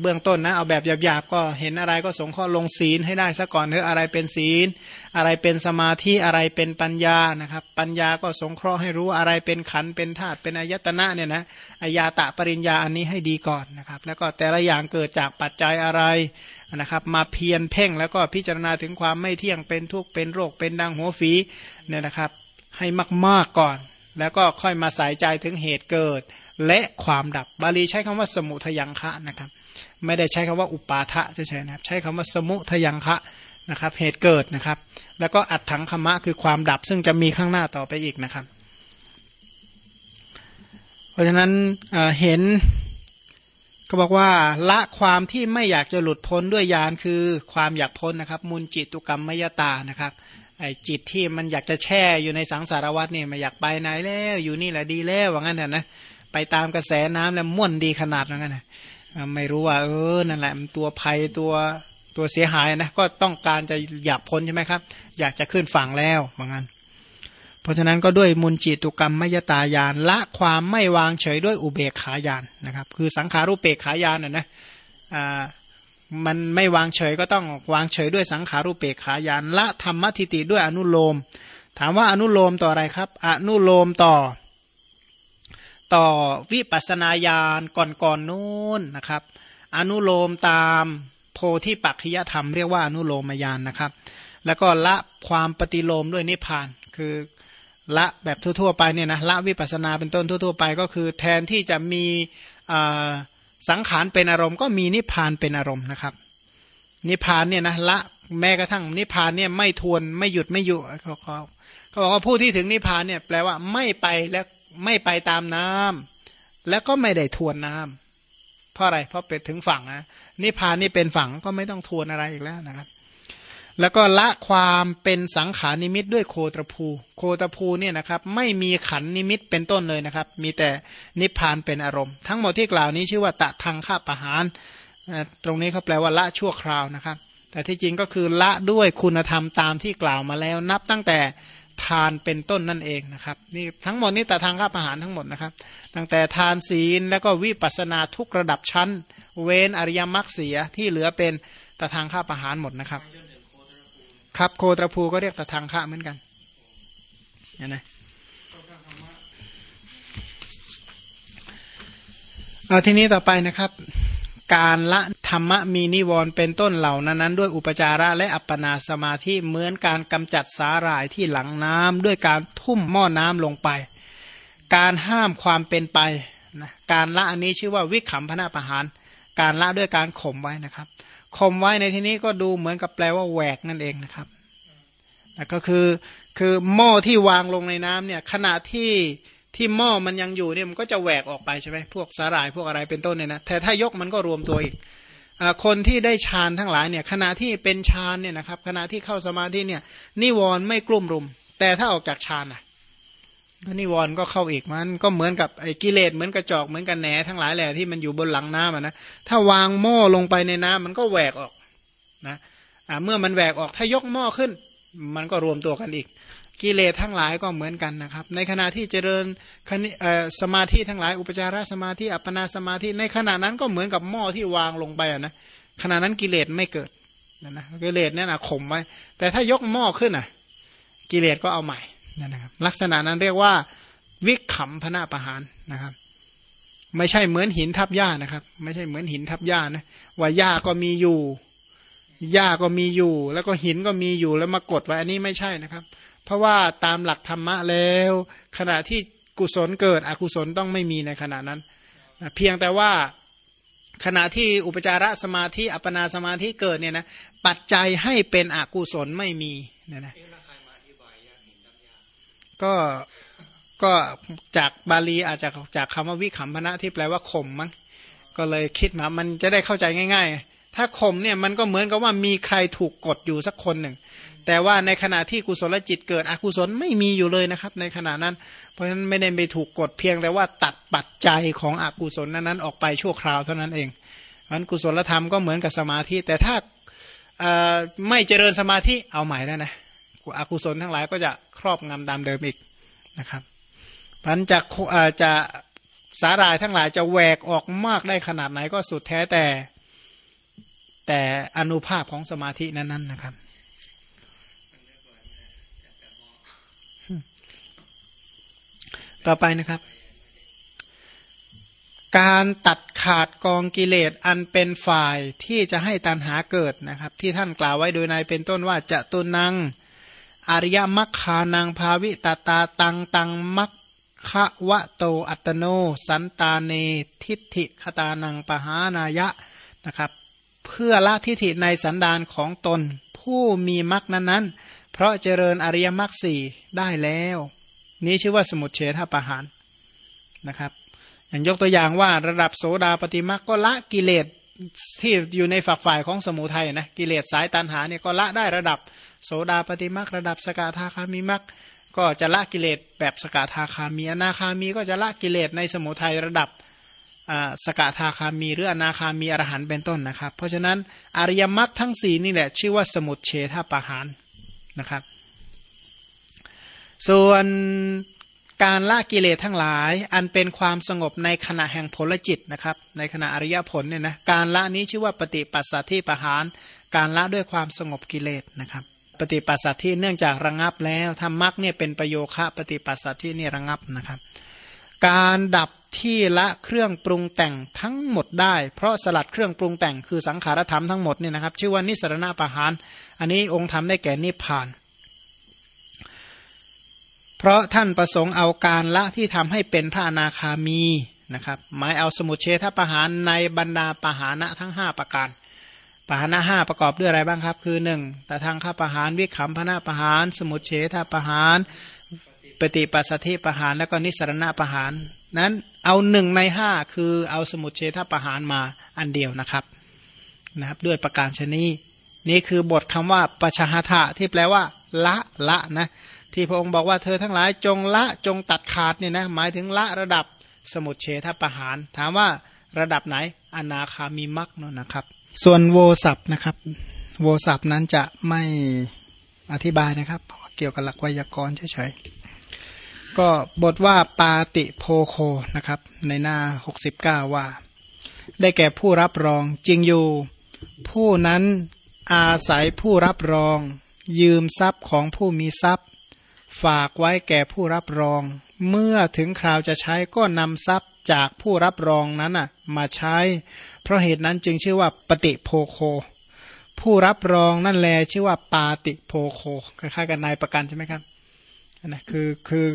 เบื้องต้นนะเอาแบบหยาบๆก็เห็นอะไรก็สงเคราะห์ลงศีลให้ได้ซะก่อนเถอะอะไรเป็นศีล อะไรเป็นสมาธิอะไรเป็นปัญญานะครับ ปัญญาก็สงเคราะห์ให้รู้อะไรเป็นขันเป็นธาตุเป็นอายตนะเนี่ยนะอายาตะปริญญาอันนี้ให้ดีก่อนนะครับ แล้วก็แต่ละอย่างเกิดจากปัจจัยอะไรนะครับ มาเพียนเพ่งแล้วก็พิจารณาถึงความไม่เที่ยงเป็นทุกข์เป็นโรคเป็นดังหัวฝีเนี่ยนะครับ ให้มากๆก่อน แล้วก็ค่อยมาใส่ใจถึงเหตุเกิด และความดับบาลีใช้คำว่าสมุทยังคะนะครับ ไม่ได้ใช้คำว่าอุปาทะเฉยๆนะครับ ใช้คำว่าสมุทยังคะนะครับ เหตุเกิดนะครับ แล้วก็อัดถังคมะคือความดับซึ่งจะมีข้างหน้าต่อไปอีกนะครับ เพราะฉะนั้นเห็นก็บอกว่าละความที่ไม่อยากจะหลุดพ้นด้วยยานคือความอยากพ้นนะครับ มุนจิตตุกรรมมยตานะครับไอจิตที่มันอยากจะแช่อยู่ในสังสารวัฏเนี่ยไม่อยากไปไหนแล้ว อยู่นี่แหละดีแล้วว่างั้นนะไปตามกระแสน้ำแล้วม่วนดีขนาดนั้นนะ ไม่รู้ว่า เออนั่นแหละมันตัวภัยตัวตัวเสียหายนะก็ต้องการจะอยากพ้นใช่ไหมครับ อยากจะขึ้นฝั่งแล้วเหมือนกันเพราะฉะนั้นก็ด้วยมุนจิตุกรรมมยตายานละความไม่วางเฉยด้วยอุเบกขายานนะครับ คือสังขารุเปกขายานนะนะอ่ามันไม่วางเฉยก็ต้องวางเฉยด้วยสังขารุเปกขายานละธรรมทิติด้วยอนุโลม ถามว่าอนุโลมต่ออะไรครับ อนุโลมต่อ ต่อวิปัสนาญาณก่อนๆนู้นนะครับ อนุโลมตามโพธิปัจขยธรรมเรียกว่าอนุโลมญาณนะครับ แล้วก็ละความปฏิโลมด้วยนิพพาน คือละแบบทั่วๆไปเนี่ยนะละวิปัสนาเป็นต้นทั่ว ๆ ไป ก็คือแทนที่จะมีสังขารเป็นอารมณ์ก็มีนิพพานเป็นอารมณ์นะครับ นิพพานเนี่ยนะละแม้กระทั่งนิพพานเนี่ยไม่ทวนไม่หยุดไม่อยู่เขาเขาบอกว่าผู้ที่ถึงนิพพานเนี่ยแปลว่าไม่ไปแล้ว ไม่ไปตามน้ำแล้วก็ไม่ได้ทวนน้ำเพราะอะไรเพราะเป็นถึงฝั่งนะนิพพานนี่เป็นฝั่งก็ไม่ต้องทวนอะไรอีกแล้วนะครับ แล้วก็ละความเป็นสังขานิมิตด้วยโคตรภู โคตรภูเนี่ยนะครับ ไม่มีขันนิมิตเป็นต้นเลยนะครับ มีแต่นิพพานเป็นอารมณ์ ทั้งหมดที่กล่าวนี้ชื่อว่าตะทางข้าประหารตรงนี้เขาแปลว่าละชั่วคราวนะครับ แต่ที่จริงก็คือละด้วยคุณธรรมตามที่กล่าวมาแล้ว นับตั้งแต่ ทานเป็นต้นนั่นเองนะครับนี่ทั้งหมดนี้แต่ทางข้าประหารทั้งหมดนะครับ ตั้งแต่ทานศีลแล้วก็วิปัสนาทุกระดับชั้น เว้นอริยมรรคเสียที่เหลือเป็นแต่ทางข้าประหารหมดนะครับ ครับโคตรภูก็เรียกแต่ทางข้าเหมือนกันเห็นไหมเอาทีนี้ต่อไปนะครับ การละ ธรรมะมีนิวรณ์เป็นต้นเหล่านั้นนั้น ด้วยอุปจาระและอัปปนาสมาธิเหมือนการกำจัดสาหร่ายที่หลังน้ำด้วยการทุ่มหม้อน้ำลงไป การห้ามความเป็นไปนะการละอันนี้ชื่อว่าวิขำพนาประหาร การละด้วยการข่มไว้นะครับข่มไว้ในที่นี้ก็ดูเหมือนกับแปลว่าแหวกนั่นเองนะครับแก็คือคือหม้อที่วางลงในน้ำเนี่ยขณะที่ที่หม้อมันยังอยู่เนี่ยมันก็จะแหวกออกไปใช่ไหมพวกสาหร่ายพวกอะไรเป็นต้นเนี่ยนะแต่ถ้ายกมันก็รวมตัวอีก คนที่ได้ฌานทั้งหลายเนี่ยขณะที่เป็นฌานเนี่ยนะครับขณะที่เข้าสมาธิเนี่ยนิวรณ์ไม่กลุ่มรุม แต่ถ้าออกจากฌานอะก็นิวรณ์ก็เข้าอีกมันก็เหมือนกับไอ้กิเลสเหมือนกระจอกเหมือนกันแหนทั้งหลายแหละที่มันอยู่บนหลังน้ำอะนะถ้าวางหม้อลงไปในน้ำมันก็แหวกออกนะอ่าเมื่อมันแหวกออกถ้ายกหม้อขึ้น มันก็รวมตัวกันอีก กิเลสทั้งหลายก็เหมือนกันนะครับ ในขณะที่เจริญสมาธิทั้งหลายอุปจารสมาธิอัปปนาสมาธิในขณะนั้นก็เหมือนกับหม้อที่วางลงไปนะขณะนั้นกิเลสไม่เกิดนะนะกิเลสเนี่ยนะข่มไว้แต่ถ้ายกหม้อขึ้นอะ กิเลสก็เอาใหม่นะครับ ลักษณะนั้นเรียกว่า วิขำพนาประหารนะครับ ไม่ใช่เหมือนหินทับหญ้านะครับ ไม่ใช่เหมือนหินทับหญ้านะว่าหญ้าก็มีอยู่หญ้าก็มีอยู่ แล้วก็หินก็มีอยู่แล้วมากดไว้อันนี้ไม่ใช่นะครับ เพราะว่าตามหลักธรรมะแล้ว ขณะที่กุศลเกิดอกุศลต้องไม่มีในขณะนั้น เพียงแต่ว่าขณะที่อุปจารสมาธิอัปนาสมาธิเกิดเนี่ยนะปัจจัยให้เป็นอกุศลไม่มีเนี่ยนะก็ก็จากบาลีอาจจะจากคำว่าวิขำพนะที่แปลว่าข่มมั้งก็เลยคิดมามันจะได้เข้าใจง่าย ๆ ถ้าข่มเนี่ยมันก็เหมือนกับว่ามีใครถูกกดอยู่สักคนหนึ่ง แต่ว่าในขณะที่กุศลจิตเกิดอกุศลไม่มีอยู่เลยนะครับ ในขณะนั้น เพราะฉะนั้นไม่ได้ไปถูกกดเพียงแต่ว่าตัดปัจจัยของอกุศลนั้นๆออกไปชั่วคราวเท่านั้นเองมันกุศลธรรมก็เหมือนกับสมาธิ แต่ถ้าไม่เจริญสมาธิเอาใหม่แล้วนะอกุศลทั้งหลายก็จะครอบงำตามเดิมอีกนะครับพันจะจะสาหร่ายทั้งหลายจะแหวกออกมากได้ขนาดไหนก็สุดแท้แต่แต่อนุภาพของสมาธินั้นๆนะครับ ต่อไปนะครับ การตัดขาดกองกิเลสอันเป็นฝ่ายที่จะให้ตันหาเกิดนะครับ ที่ท่านกล่าวไว้โดยในเป็นต้นว่าจะตุนัง อริยมัคคานังภาวิตาตาตังตังมัคคะวะโตอัตโน สันตาเนทิฏฐิคตานังปหานายะนะครับ เพื่อละทิฏฐิในสันดานของตน ผู้มีมัคนั้นๆ เพราะเจริญอริยมรรคสี่ได้แล้ว นี้ชื่อว่าสมุทเฉทปะหารนะครับ อย่างยกตัวอย่างว่าระดับโสดาปฏิมักก็ละกิเลสที่อยู่ในฝักฝ่ายของสมุทัยนะกิเลสสายตันหาเนี่ยก็ละได้ระดับโสดาปฏิมักระดับสกทาคามิมักก็จะละกิเลสแบบสกทาคามีอนาคามีก็จะละกิเลสในสมุทัยระดับสกทาคามีหรืออนาคามีอรหันเป็นต้นนะครับ เพราะฉะนั้นอริยมรรคทั้งสี่นี่แหละชื่อว่าสมุทเฉทปะหารนะครับ ส่วนการละกิเลสทั้งหลาย อันเป็นความสงบในขณะแห่งผลจิตนะครับ ในขณะอริยผลเนี่ยนะการละนี้ชื่อว่าปฏิปัสสัทธิปหาร การละด้วยความสงบกิเลสนะครับ ปฏิปัสสัทธิเนื่องจากระงับแล้วธรรมักเนี่ยเป็นประโยคะปฏิปัสสัทธินี่ระงับนะครับ การดับที่ละเครื่องปรุงแต่งทั้งหมดได้ เพราะสลัดเครื่องปรุงแต่งคือสังขารธรรมทั้งหมดเนี่ยนะครับ ชื่อว่านิสรณะปะหาร อันนี้องค์ธรรมได้แก่นิพพาน เพราะท่านประสงค์เอาการละที่ทำให้เป็นพระอนาคามีนะครับหมายเอาสมุทเฉทประหารในบรรดาปหานะทั้ง 5 ประการปหานะห้าประกอบด้วยอะไรบ้างครับ คือหนึ่งแต่ทางข้าประหารวิขำพนะประหาร สมุทเฉทประหาร ปฏิปัสสธิประหาร แล้วก็นิสรณะประหาร นั้นเอาหนึ่งในห้าคือเอาสมุทเฉทประหารมาอันเดียวนะครับนะครับ ด้วยประการชนีนี่คือบทคำว่าประชาหะที่แปลว่า ละละนะ ที่พระองค์บอกว่าเธอทั้งหลายจงละจงตัดขาดเนี่ยนะหมายถึงละระดับสมุทเฉทประหาร ถามว่าระดับไหนอนาคามีมักเนั่นนะครับ ส่วนโวสับนะครับโวสับนั้นจะไม่อธิบายนะครับ เกี่ยวกับหลักไวยากรณ์เฉยๆก็บทว่าปาติโพโคนะครับ ในหน้า 69 ว่า ได้แก่ผู้รับรองจริงอยู่ ผู้นั้นอาศัยผู้รับรอง ยืมทรัพย์ของผู้มีทรัพย์ ฝากไว้แก่ผู้รับรอง เมื่อถึงคราวจะใช้ก็นำทรัพย์จากผู้รับรองนั้นอะมาใช้ เพราะเหตุนั้นจึงชื่อว่าปฏิโพโค ผู้รับรองนั่นแลชื่อว่าปาติโพโคคล้ายๆกับนายประกันใช่ไหมครับนะคือคือ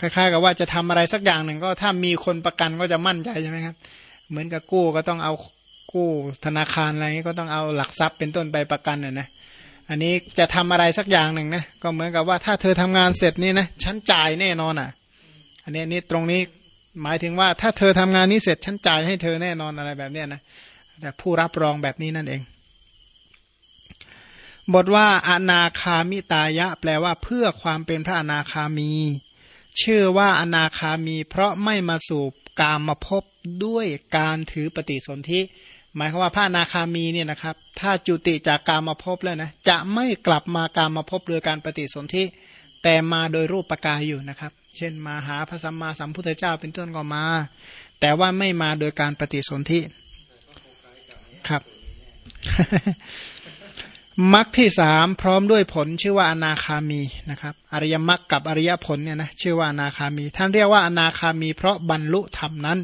คล้ายๆกับว่าจะทำอะไรสักอย่างหนึ่งก็ถ้ามีคนประกันก็จะมั่นใจใช่ไหมครับ เหมือนกับกู้ก็ต้องเอากู้ธนาคารอะไรนี้ก็ต้องเอาหลักทรัพย์เป็นต้นไปประกันน่ยนะ อันนี้จะทำอะไรสักอย่างหนึ่งนะก็เหมือนกับว่าถ้าเธอทำงานเสร็จนี่นะฉันจ่ายแน่นอนอะ อันนี้นี่ตรงนี้หมายถึงว่าถ้าเธอทำงานนี้เสร็จฉันจ่ายให้เธอแน่นอนอะไรแบบเนี้ยนะแต่ผู้รับรองแบบนี้นั่นเอง บทว่าอนาคามิตายะ แปลว่าเพื่อความเป็นพระอนาคามี ชื่อว่าอนาคามี เพราะไม่มาสู่กามมาพบด้วยการถือปฏิสนธิ หมายความว่าพระนาคามีเนี่ยนะครับ ถ้าจุติจากกามมาพบแล้วนะจะไม่กลับมากามมาพบโดยการปฏิสนธิแต่มาโดยรูปประกายอยู่นะครับ เช่นมาหาพระสัมมาสัมพุทธเจ้าเป็นต้นก็มา แต่ว่าไม่มาโดยการปฏิสนธิครับมรรคที่สามพร้อมด้วยผลชื่อว่าอนาคามีนะครับ อริยมรรคกับอริยผลเนี่ยนะชื่อว่าอนาคามี ท่านเรียกว่าอนาคามี เพราะบรรลุธรรมนั้น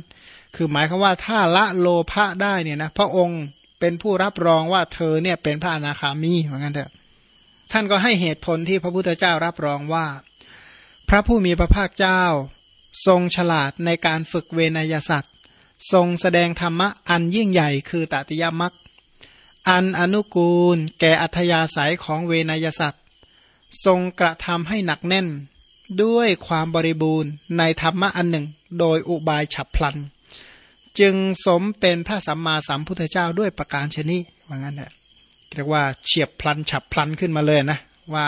คือหมายควาว่าถ้าละโลภะได้เนี่ยนะพระองค์เป็นผู้รับรองว่าเธอเนี่ยเป็นพระอนาคามีเหมือนกันเถอะท่านก็ให้เหตุผลที่พระพุทธเจ้ารับรองว่า พระผู้มีพระภาคเจ้า ทรงฉลาดในการฝึกเวนยสัตว์ ทรงแสดงธรรมะอันยิ่งใหญ่คือตติยมักอันอนุกูล แก่อัธยาศัยของเวนยสัตว์ ทรงกระทำให้หนักแน่น ด้วยความบริบูรณ์ในธรรมะอันหนึ่ง โดยอุบายฉับพลัน จึงสมเป็นพระสัมมาสัมพุทธเจ้าด้วยประการชนิว่างั้นแหละเรียกว่าเฉียบพลันฉับพลันขึ้นมาเลยนะว่า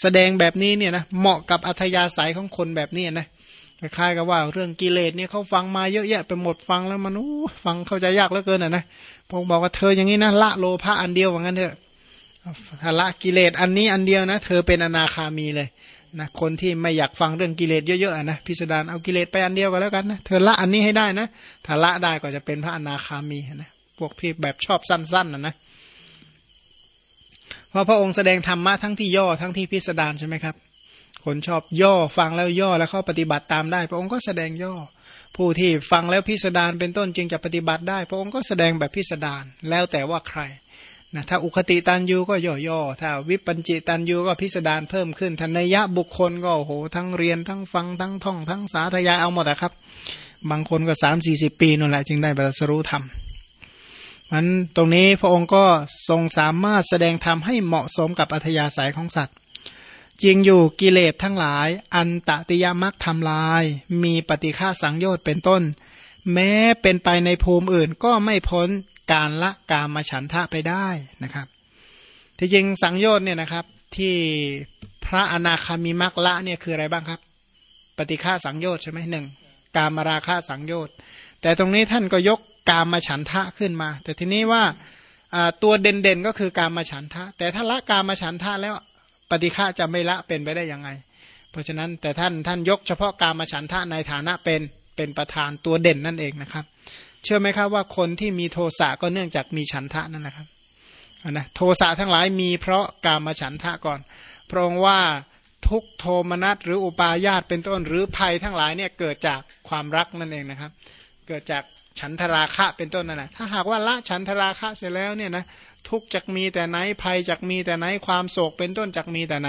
แสดงแบบนี้เนี่ยนะเหมาะกับอัธยาศัยของคนแบบนี้นะคล้ายๆกับว่าเรื่องกิเลสเนี่ยเขาฟังมาเยอะแยะไปหมดฟังแล้วมันอู้ฟังเข้าใจยากเหลือเกินอะนะพงบอกว่าเธออย่างนี้นะละโลภะอันเดียวว่างั้นเถอะละกิเลสอันนี้อันเดียวนะ เธอเป็นอนาคามีเลย นะคนที่ไม่อยากฟังเรื่องกิเลสเยอะๆนะพิสดารเอากิเลสไปอันเดียวก็แล้วกันนะเธอละอันนี้ให้ได้นะถ้าละได้ก็จะเป็นพระอนาคามีนะพวกที่แบบชอบสั้นๆนะนะเพราะพระองค์แสดงธรรมะทั้งที่ย่อทั้งที่พิสดารใช่ไหมครับ คนชอบย่อฟังแล้วย่อแล้วเข้าปฏิบัติตามได้ พระองค์ก็แสดงย่อ ผู้ที่ฟังแล้วพิสดารเป็นต้นจึงจะปฏิบัติได้ พระองค์ก็แสดงแบบพิสดารแล้วแต่ว่าใคร นะถ้าอุคติตันยูก็ย่อๆถ้าวิปัญจิตันยูก็พิสดารเพิ่มขึ้นทันยะบุคคลก็โอ้โหทั้งเรียนทั้งฟังทั้งท่อง ทั้งสาธยายเอาหมดนะครับ บางคนก็สามสี่สิบปีนั่นแหละจึงได้บรรสรู้ธรรมมันตรงนี้พระองค์ก็ทรงสามารถแสดงธรรมให้เหมาะสมกับอัธยาศัยของสัตว์จริงอยู่กิเลสทั้งหลาย อันตติยมักทำลาย มีปฏิฆาสังโยชน์เป็นต้น แม้เป็นไปในภูมิอื่นก็ไม่พ้น การละกามฉันทะไปได้นะครับ ที่จริงสังโยชน์เนี่ยนะครับที่พระอนาคามีมักละเนี่ยคืออะไรบ้างครับ ปฏิฆาสังโยชน์ใช่ไหมหนึ่งกามราคาสังโยชน์ แต่ตรงนี้ท่านก็ยกกามฉันทะขึ้นมา แต่ทีนี้ว่าตัวเด่นๆก็คือการมาฉันทะ แต่ถ้าละการมาฉันทะแล้วปฏิฆาจะไม่ละเป็นไปได้ยังไง เพราะฉะนั้นแต่ท่านท่านยกเฉพาะการมาฉันทะในฐานะเป็นเป็นประธานตัวเด่นนั่นเองนะครับ เชื่อไหมครับว่าคนที่มีโทสะก็เนื่องจากมีฉันทะนั่นแหละครับนะโทสะทั้งหลายมีเพราะการมฉันทะก่อนเพราะว่าทุกโทมนัสหรืออุปาญาตเป็นต้นหรือภัยทั้งหลายเนี่ยเกิดจากความรักนั่นเองนะครับ เกิดจากฉันทราคะเป็นต้นนั่นแหละถ้าหากว่าละฉันทราคะเสร็จแล้วเนี่ยนะทุกจักมีแต่ไหนภัยจักมีแต่ไหนความโศกเป็นต้นจักมีแต่ไหน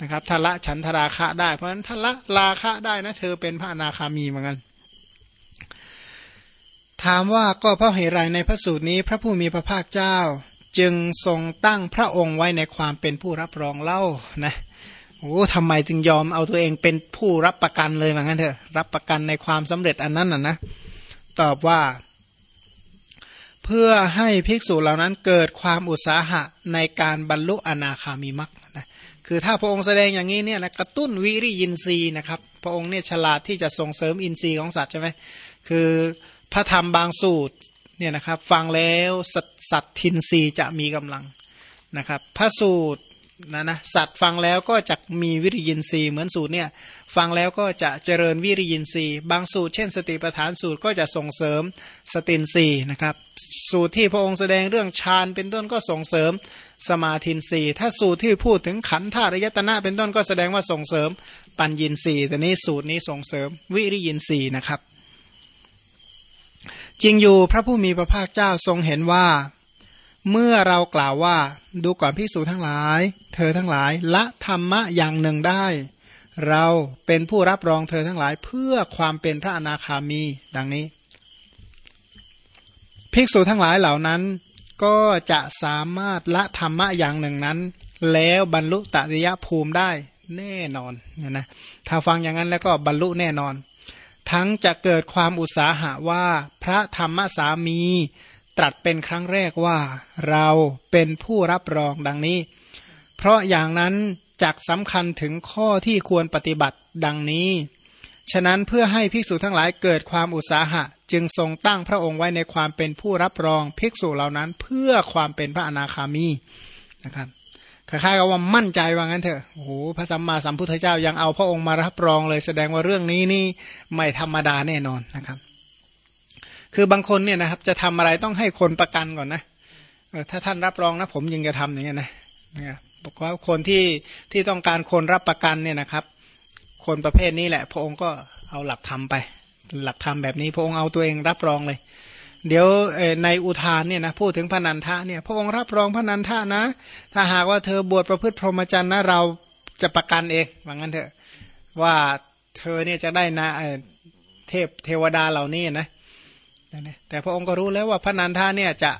นะครับถ้าละฉันทราคะได้เพราะฉะนั้นถ้าละราคะได้นะเธอเป็นพระอนาคามีเหมือนกัน ถามว่าก็เพราะเหตุไรในพระสูตรนี้พระผู้มีพระภาคเจ้า จึงทรงตั้งพระองค์ไว้ในความเป็นผู้รับรองเล่านะโอ้ทำไมจึงยอมเอาตัวเองเป็นผู้รับประกันเลยเหมือนกันเถอะ รับประกันในความสำเร็จอันนั้นน่ะนะ ตอบว่า เพื่อให้ภิกษุเหล่านั้นเกิดความอุตสาหะในการบรรลุอนาคามีมรรคนะคือถ้าพระองค์แสดงอย่างนี้เนี่ยนะกระตุ้นวิริยินทรีย์นะครับ พระองค์เนี่ยฉลาดที่จะส่งเสริมอินทรีย์ของสัตว์ใช่ไหมคือ พระธรรมบางสูตรเนี่ยนะครับฟังแล้วสัตทินรีจะมีกำลังนะครับพระสูตรนะนะสัตว์ฟังแล้วก็จะมีวิริยินทรีย์เหมือนสูตรเนี่ยฟังแล้วก็จะเจริญวิริยินทรีย์บางสูตรเช่น สติปัฏฐานสูตรก็จะส่งเสริมสตินทรีย์นะครับ สูตรที่พระองค์แสดงเรื่องฌานเป็นต้นก็ส่งเสริมสมาธินทรีย์ถ้าสูตรที่พูดถึงขันธ์ธาตุยตนะเป็นต้นก็แสดงว่าส่งเสริมปัญญินทรีย์แต่นี้สูตรนี้ส่งเสริมวิริยินทรีย์นะครับ จริงอยู่พระผู้มีพระภาคเจ้าทรงเห็นว่า เมื่อเรากล่าวว่าดูก่อนพิสูจทั้งหลาย เธอทั้งหลายละธรรมะอย่างหนึ่งได้ เราเป็นผู้รับรองเธอทั้งหลายเพื่อความเป็นพระอนาคามีดังนี้ ภิกษุทั้งหลายเหล่านั้น ก็จะสามารถละธรรมะอย่างหนึ่งนั้น แล้วบรรลุตติยภูมิได้แน่นอนนะนะถ้าฟังอย่างนั้นแล้วก็บรรลุแน่นอน ทั้งจะเกิดความอุตสาหะว่าพระธรรมสามีตรัสเป็นครั้งแรกว่า เราเป็นผู้รับรองดังนี้ เพราะอย่างนั้นจักสำคัญถึงข้อที่ควรปฏิบัติดังนี้ ฉะนั้นเพื่อให้ภิกษุทั้งหลายเกิดความอุตสาหะ จึงทรงตั้งพระองค์ไว้ในความเป็นผู้รับรองภิกษุเหล่านั้นเพื่อความเป็นพระอนาคามีนะครับ คล้ายๆกับว่ามั่นใจว่างั้นเถอะโอ้โหพระสัมมาสัมพุทธเจ้ายังเอาพระองค์มารับรองเลยแสดงว่าเรื่องนี้นี่ไม่ธรรมดาแน่นอนนะครับ คือบางคนเนี่ยนะครับ จะทำอะไรต้องให้คนประกันก่อนนะถ้าท่านรับรองนะ ผมยังจะทำอย่างเงี้ยนะนะบอกว่าคนที่ที่ต้องการคนรับประกันเนี่ยนะครับ คนประเภทนี้แหละ พระองค์ก็เอาหลักธรรมไป หลักธรรมแบบนี้ พระองค์เอาตัวเองรับรองเลย เดี๋ยวในอุทานเนี่ยนะพูดถึงพระนันทะเนี่ยพระองค์รับรองพระนันทะนะ ถ้าหากว่าเธอบวชประพฤติพรหมจรรย์นะเราจะประกันเองว่างั้นเถอะว่าเธอเนี่ยจะได้นะเทพเทวดาเหล่านี้นะแต่พระองค์ก็รู้แล้วว่าพระนันทาเนี่ยจะ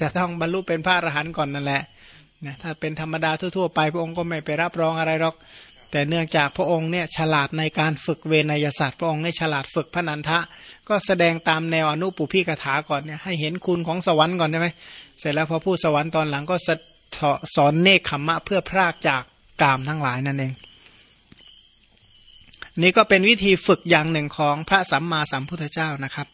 จะต้องบรรลุเป็นพระอรหันต์ก่อนนั่นแหละนะถ้าเป็นธรรมดาทั่วๆไป พระองค์ก็ไม่ไปรับรองอะไรหรอก แต่เนื่องจากพระองค์เนี่ยฉลาดในการฝึกเวนยศาสตร์พระองค์เนี่ยฉลาดฝึกพระนันทะ ก็แสดงตามแนวอนุปุพิกถาก่อนเนี่ยให้เห็นคุณของสวรรค์ก่อนใช่ไหมเสร็จแล้วพอพูดสวรรค์ตอนหลังก็สอนเนคขมมะเพื่อพรากจากกามทั้งหลายนั่นเองนี่ก็เป็นวิธีฝึกอย่างหนึ่งของพระสัมมาสัมพุทธเจ้านะครับ